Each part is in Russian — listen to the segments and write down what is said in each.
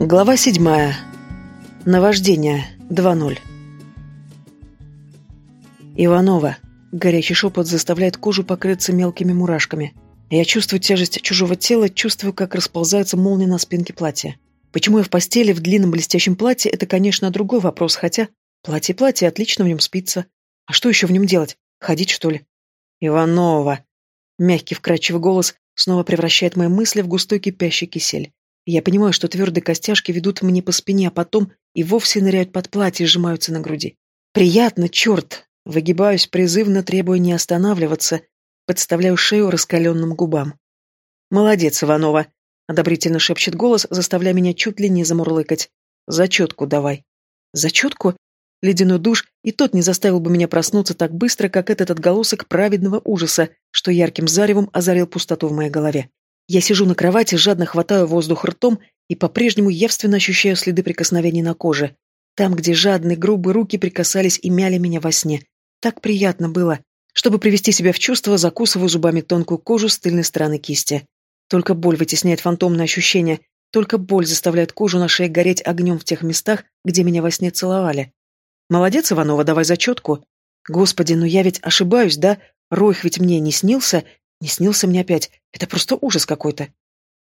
Глава седьмая. Наваждение. 2.0. Иванова. Горячий шепот заставляет кожу покрыться мелкими мурашками. Я чувствую тяжесть чужого тела, чувствую, как расползается молния на спинке платья. Почему я в постели в длинном блестящем платье, это, конечно, другой вопрос, хотя платье-платье, отлично в нем спится. А что еще в нем делать? Ходить, что ли? Иванова. Мягкий вкрадчивый голос снова превращает мои мысли в густой кипящий кисель. Я понимаю, что твердые костяшки ведут мне по спине, а потом и вовсе ныряют под платье и сжимаются на груди. Приятно, черт! Выгибаюсь, призывно требуя не останавливаться, подставляю шею раскаленным губам. «Молодец, Иванова!» — одобрительно шепчет голос, заставляя меня чуть ли не замурлыкать. «Зачетку давай». «Зачетку?» Ледяной душ, и тот не заставил бы меня проснуться так быстро, как этот отголосок праведного ужаса, что ярким заревом озарил пустоту в моей голове. Я сижу на кровати, жадно хватаю воздух ртом и по-прежнему явственно ощущаю следы прикосновений на коже. Там, где жадные, грубые руки прикасались и мяли меня во сне. Так приятно было. Чтобы привести себя в чувство, закусываю зубами тонкую кожу с тыльной стороны кисти. Только боль вытесняет фантомное ощущение, только боль заставляет кожу на шее гореть огнем в тех местах, где меня во сне целовали. Молодец, Иванова, давай зачетку. Господи, ну я ведь ошибаюсь, да? Ройх ведь мне не снился? Не снился мне опять. Это просто ужас какой-то.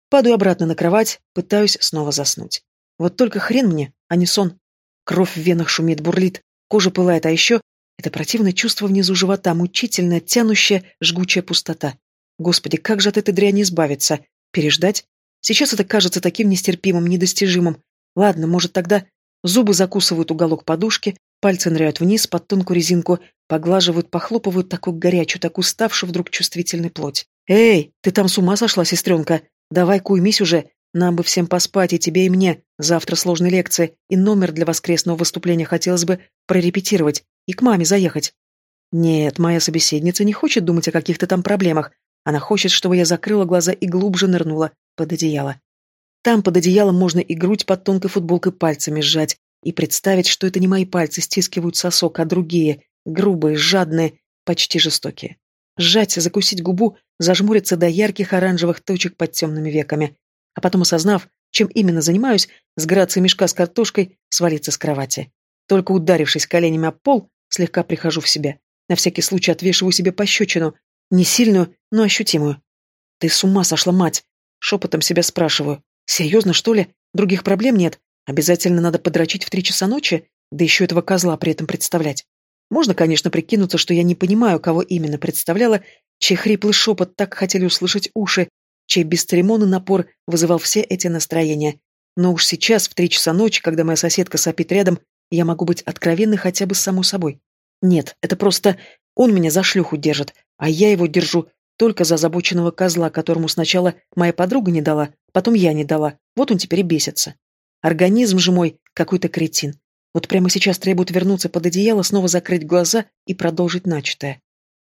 Падаю обратно на кровать, пытаюсь снова заснуть. Вот только хрен мне, а не сон. Кровь в венах шумит, бурлит, кожа пылает, а еще это противное чувство внизу живота, мучительная, тянущая, жгучая пустота. Господи, как же от этой дряни избавиться? Переждать? Сейчас это кажется таким нестерпимым, недостижимым. Ладно, может тогда зубы закусывают уголок подушки, Пальцы ныряют вниз под тонкую резинку, поглаживают, похлопывают такую горячую, так уставшую вдруг чувствительной плоть. «Эй, ты там с ума сошла, сестренка? Давай куймись уже. Нам бы всем поспать, и тебе, и мне. Завтра сложные лекции, и номер для воскресного выступления хотелось бы прорепетировать, и к маме заехать». Нет, моя собеседница не хочет думать о каких-то там проблемах. Она хочет, чтобы я закрыла глаза и глубже нырнула под одеяло. Там под одеялом можно и грудь под тонкой футболкой пальцами сжать, и представить, что это не мои пальцы стискивают сосок, а другие, грубые, жадные, почти жестокие. Сжать, закусить губу, зажмуриться до ярких оранжевых точек под темными веками. А потом, осознав, чем именно занимаюсь, с грацией мешка с картошкой свалиться с кровати. Только ударившись коленями об пол, слегка прихожу в себя. На всякий случай отвешиваю себе пощечину. Не сильную, но ощутимую. «Ты с ума сошла, мать!» Шепотом себя спрашиваю. «Серьезно, что ли? Других проблем нет? Обязательно надо подрочить в три часа ночи, да еще этого козла при этом представлять. Можно, конечно, прикинуться, что я не понимаю, кого именно представляла, чей хриплый шепот так хотели услышать уши, чей бесцеремонный напор вызывал все эти настроения. Но уж сейчас, в три часа ночи, когда моя соседка сопит рядом, я могу быть откровенной хотя бы с самой собой. Нет, это просто он меня за шлюху держит, а я его держу только за озабоченного козла, которому сначала моя подруга не дала, потом я не дала. Вот он теперь и бесится. Организм же мой какой-то кретин. Вот прямо сейчас требует вернуться под одеяло, снова закрыть глаза и продолжить начатое.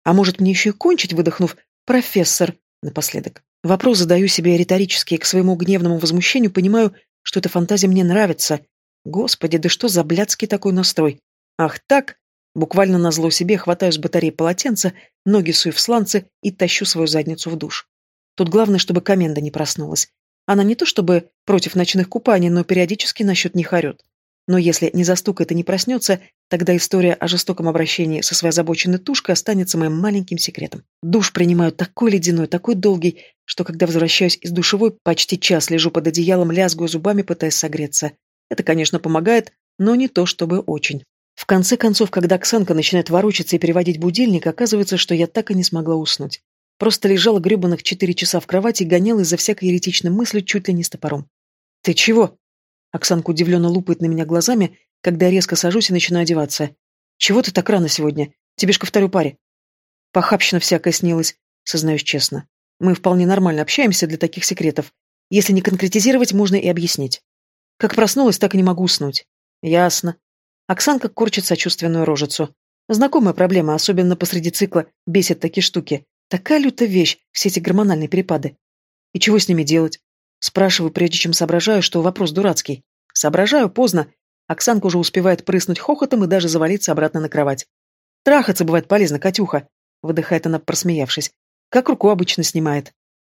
А может мне еще и кончить, выдохнув «профессор» напоследок? Вопрос задаю себе риторически, и к своему гневному возмущению понимаю, что эта фантазия мне нравится. Господи, да что за блядский такой настрой? Ах так? Буквально на зло себе хватаю с батареи полотенца, ноги сую в сланцы и тащу свою задницу в душ. Тут главное, чтобы коменда не проснулась. Она не то чтобы против ночных купаний, но периодически насчет них орет. Но если не застукает и не проснется, тогда история о жестоком обращении со своей озабоченной тушкой останется моим маленьким секретом. Душ принимаю такой ледяной, такой долгий, что когда возвращаюсь из душевой, почти час лежу под одеялом, лязгаю зубами, пытаясь согреться. Это, конечно, помогает, но не то чтобы очень. В конце концов, когда Оксанка начинает ворочаться и переводить будильник, оказывается, что я так и не смогла уснуть. Просто лежала гребаных четыре часа в кровати и гоняла из-за всякой еретичной мысли чуть ли не с топором. «Ты чего?» Оксанка удивленно лупает на меня глазами, когда я резко сажусь и начинаю одеваться. «Чего ты так рано сегодня? Тебе ж ко второй паре». Похабщина всякая снилась, сознаюсь честно. Мы вполне нормально общаемся для таких секретов. Если не конкретизировать, можно и объяснить. Как проснулась, так и не могу уснуть. Ясно. Оксанка корчит сочувственную рожицу. Знакомая проблема, особенно посреди цикла, бесит такие штуки. Такая лютая вещь, все эти гормональные перепады. И чего с ними делать? Спрашиваю, прежде чем соображаю, что вопрос дурацкий. Соображаю поздно. Оксанка уже успевает прыснуть хохотом и даже завалиться обратно на кровать. «Трахаться бывает полезно, Катюха», — выдыхает она, просмеявшись. «Как руку обычно снимает».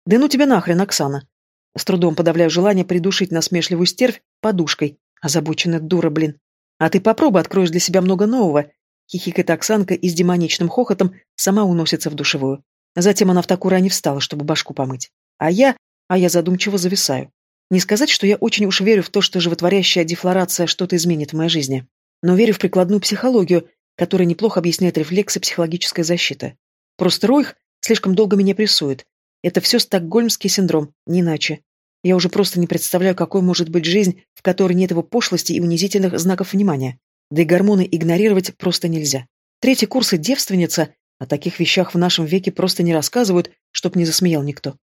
«Да ну тебя нахрен, Оксана». С трудом подавляю желание придушить насмешливую стервь подушкой. Озабоченная дура, блин. А ты попробуй откроешь для себя много нового. Хихикает Оксанка и с демоничным хохотом сама уносится в душевую. Затем она в такую ране встала, чтобы башку помыть. А я... А я задумчиво зависаю. Не сказать, что я очень уж верю в то, что животворящая дефлорация что-то изменит в моей жизни. Но верю в прикладную психологию, которая неплохо объясняет рефлексы психологической защиты. Просто Ройх слишком долго меня прессует. Это все стокгольмский синдром, не иначе. Я уже просто не представляю, какой может быть жизнь, в которой нет его пошлости и унизительных знаков внимания. Да и гормоны игнорировать просто нельзя. Третий курс и девственница, о таких вещах в нашем веке просто не рассказывают, чтоб не засмеял никто.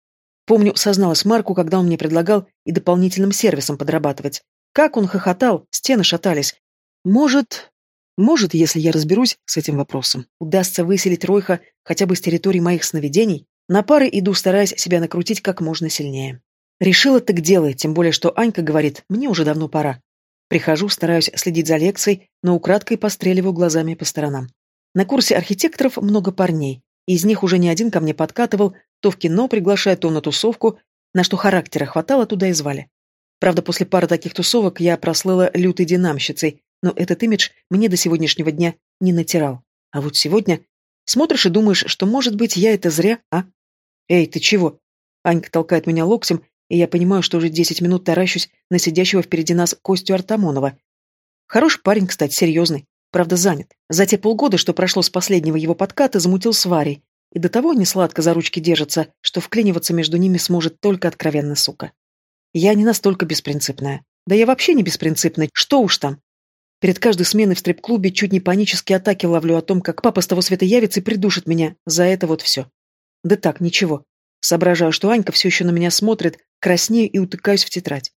Помню, созналась Марку, когда он мне предлагал и дополнительным сервисом подрабатывать. Как он хохотал, стены шатались. Может, может, если я разберусь с этим вопросом, удастся выселить Ройха хотя бы с территории моих сновидений, на пары иду, стараясь себя накрутить как можно сильнее. Решила так делай, тем более, что Анька говорит, мне уже давно пора. Прихожу, стараюсь следить за лекцией, но украдкой постреливаю глазами по сторонам. На курсе архитекторов много парней, из них уже не один ко мне подкатывал, то в кино приглашает, то на тусовку, на что характера хватало, туда и звали. Правда, после пары таких тусовок я прослыла лютой динамщицей, но этот имидж мне до сегодняшнего дня не натирал. А вот сегодня смотришь и думаешь, что, может быть, я это зря, а? Эй, ты чего? Анька толкает меня локтем, и я понимаю, что уже десять минут таращусь на сидящего впереди нас Костю Артамонова. Хороший парень, кстати, серьезный. Правда, занят. За те полгода, что прошло с последнего его подката, замутил с Варей. И до того не сладко за ручки держится, что вклиниваться между ними сможет только откровенная сука. Я не настолько беспринципная. Да я вообще не беспринципный. Что уж там. Перед каждой сменой в стрип-клубе чуть не панические атаки ловлю о том, как папа с того света явится и придушит меня. За это вот все. Да так, ничего. Соображаю, что Анька все еще на меня смотрит, краснею и утыкаюсь в тетрадь.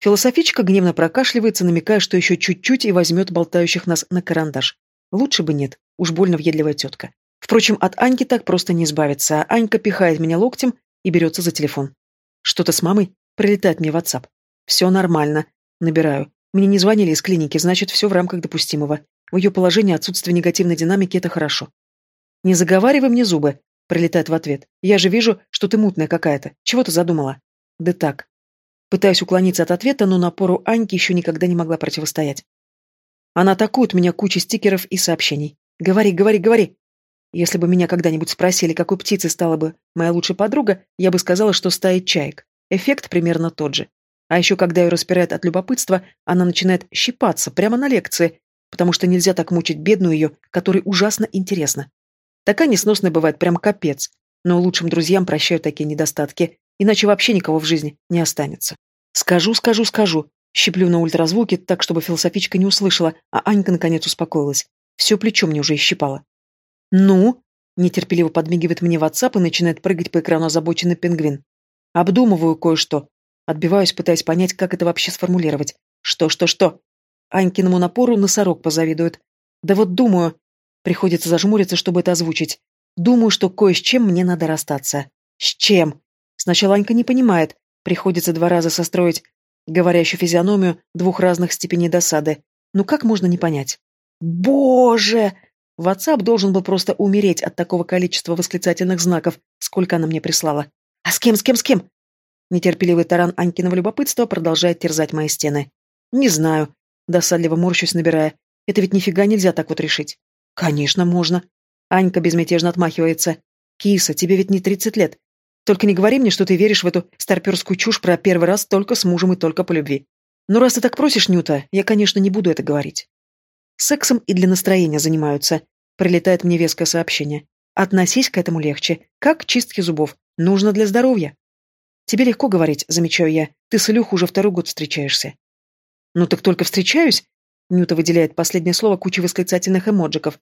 Философичка гневно прокашливается, намекая, что еще чуть-чуть и возьмет болтающих нас на карандаш. Лучше бы нет, уж больно въедливая тетка. Впрочем, от Аньки так просто не избавиться, а Анька пихает меня локтем и берется за телефон. Что-то с мамой? Прилетает мне в WhatsApp. Все нормально. Набираю. Мне не звонили из клиники, значит, все в рамках допустимого. В ее положении отсутствие негативной динамики – это хорошо. «Не заговаривай мне зубы», – прилетает в ответ. «Я же вижу, что ты мутная какая-то. Чего ты задумала?» «Да так». Пытаюсь уклониться от ответа, но напору Аньки еще никогда не могла противостоять. Она атакует меня кучей стикеров и сообщений. «Говори, говори, говори!» Если бы меня когда-нибудь спросили, какой птицей стала бы моя лучшая подруга, я бы сказала, что стая чаек. Эффект примерно тот же. А еще, когда ее распирает от любопытства, она начинает щипаться прямо на лекции, потому что нельзя так мучить бедную ее, которой ужасно интересно. Такая несносная бывает прям капец, но лучшим друзьям прощают такие недостатки, иначе вообще никого в жизни не останется. Скажу, скажу, скажу. Щиплю на ультразвуке так, чтобы философичка не услышала, а Анька наконец успокоилась. Все плечо мне уже исщипало. «Ну?» — нетерпеливо подмигивает мне в WhatsApp и начинает прыгать по экрану озабоченный пингвин. Обдумываю кое-что. Отбиваюсь, пытаясь понять, как это вообще сформулировать. Что, что, что? Анькиному напору носорог позавидует. Да вот думаю... Приходится зажмуриться, чтобы это озвучить. Думаю, что кое с чем мне надо расстаться. С чем? Сначала Анька не понимает. Приходится два раза состроить говорящую физиономию двух разных степеней досады. Ну как можно не понять? Боже! WhatsApp должен был просто умереть от такого количества восклицательных знаков, сколько она мне прислала. А с кем, с кем, с кем? Нетерпеливый таран Анькиного любопытства продолжает терзать мои стены. «Не знаю», — досадливо морщусь, набирая. «Это ведь нифига нельзя так вот решить». «Конечно, можно». Анька безмятежно отмахивается. «Киса, тебе ведь не тридцать лет. Только не говори мне, что ты веришь в эту старперскую чушь про первый раз только с мужем и только по любви. Ну, раз ты так просишь, Нюта, я, конечно, не буду это говорить». Сексом и для настроения занимаются. Прилетает мне веское сообщение. Относись к этому легче, как к чистке зубов. Нужно для здоровья. Тебе легко говорить, замечаю я. Ты с Илюхой уже второй год встречаешься. Ну так только встречаюсь. Нюта выделяет последнее слово кучей восклицательных эмоджиков.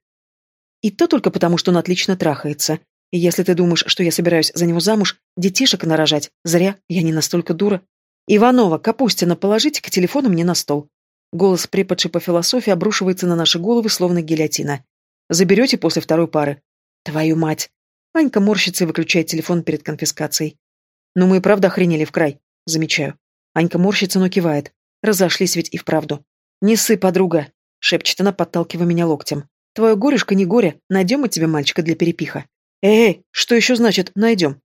И то только потому, что он отлично трахается. И если ты думаешь, что я собираюсь за него замуж, детишек нарожать, зря, я не настолько дура. Иванова, Капустина, положите к телефону мне на стол. Голос преподши по философии обрушивается на наши головы, словно гильотина. Заберете после второй пары. Твою мать. Анька морщится и выключает телефон перед конфискацией. Но мы и правда охренели в край, замечаю. Анька морщится, но кивает. Разошлись ведь и вправду. «Не ссы, подруга», — шепчет она, подталкивая меня локтем. «Твое горюшка не горе, найдем мы тебе мальчика для перепиха». «Эй, что еще значит «найдем»?»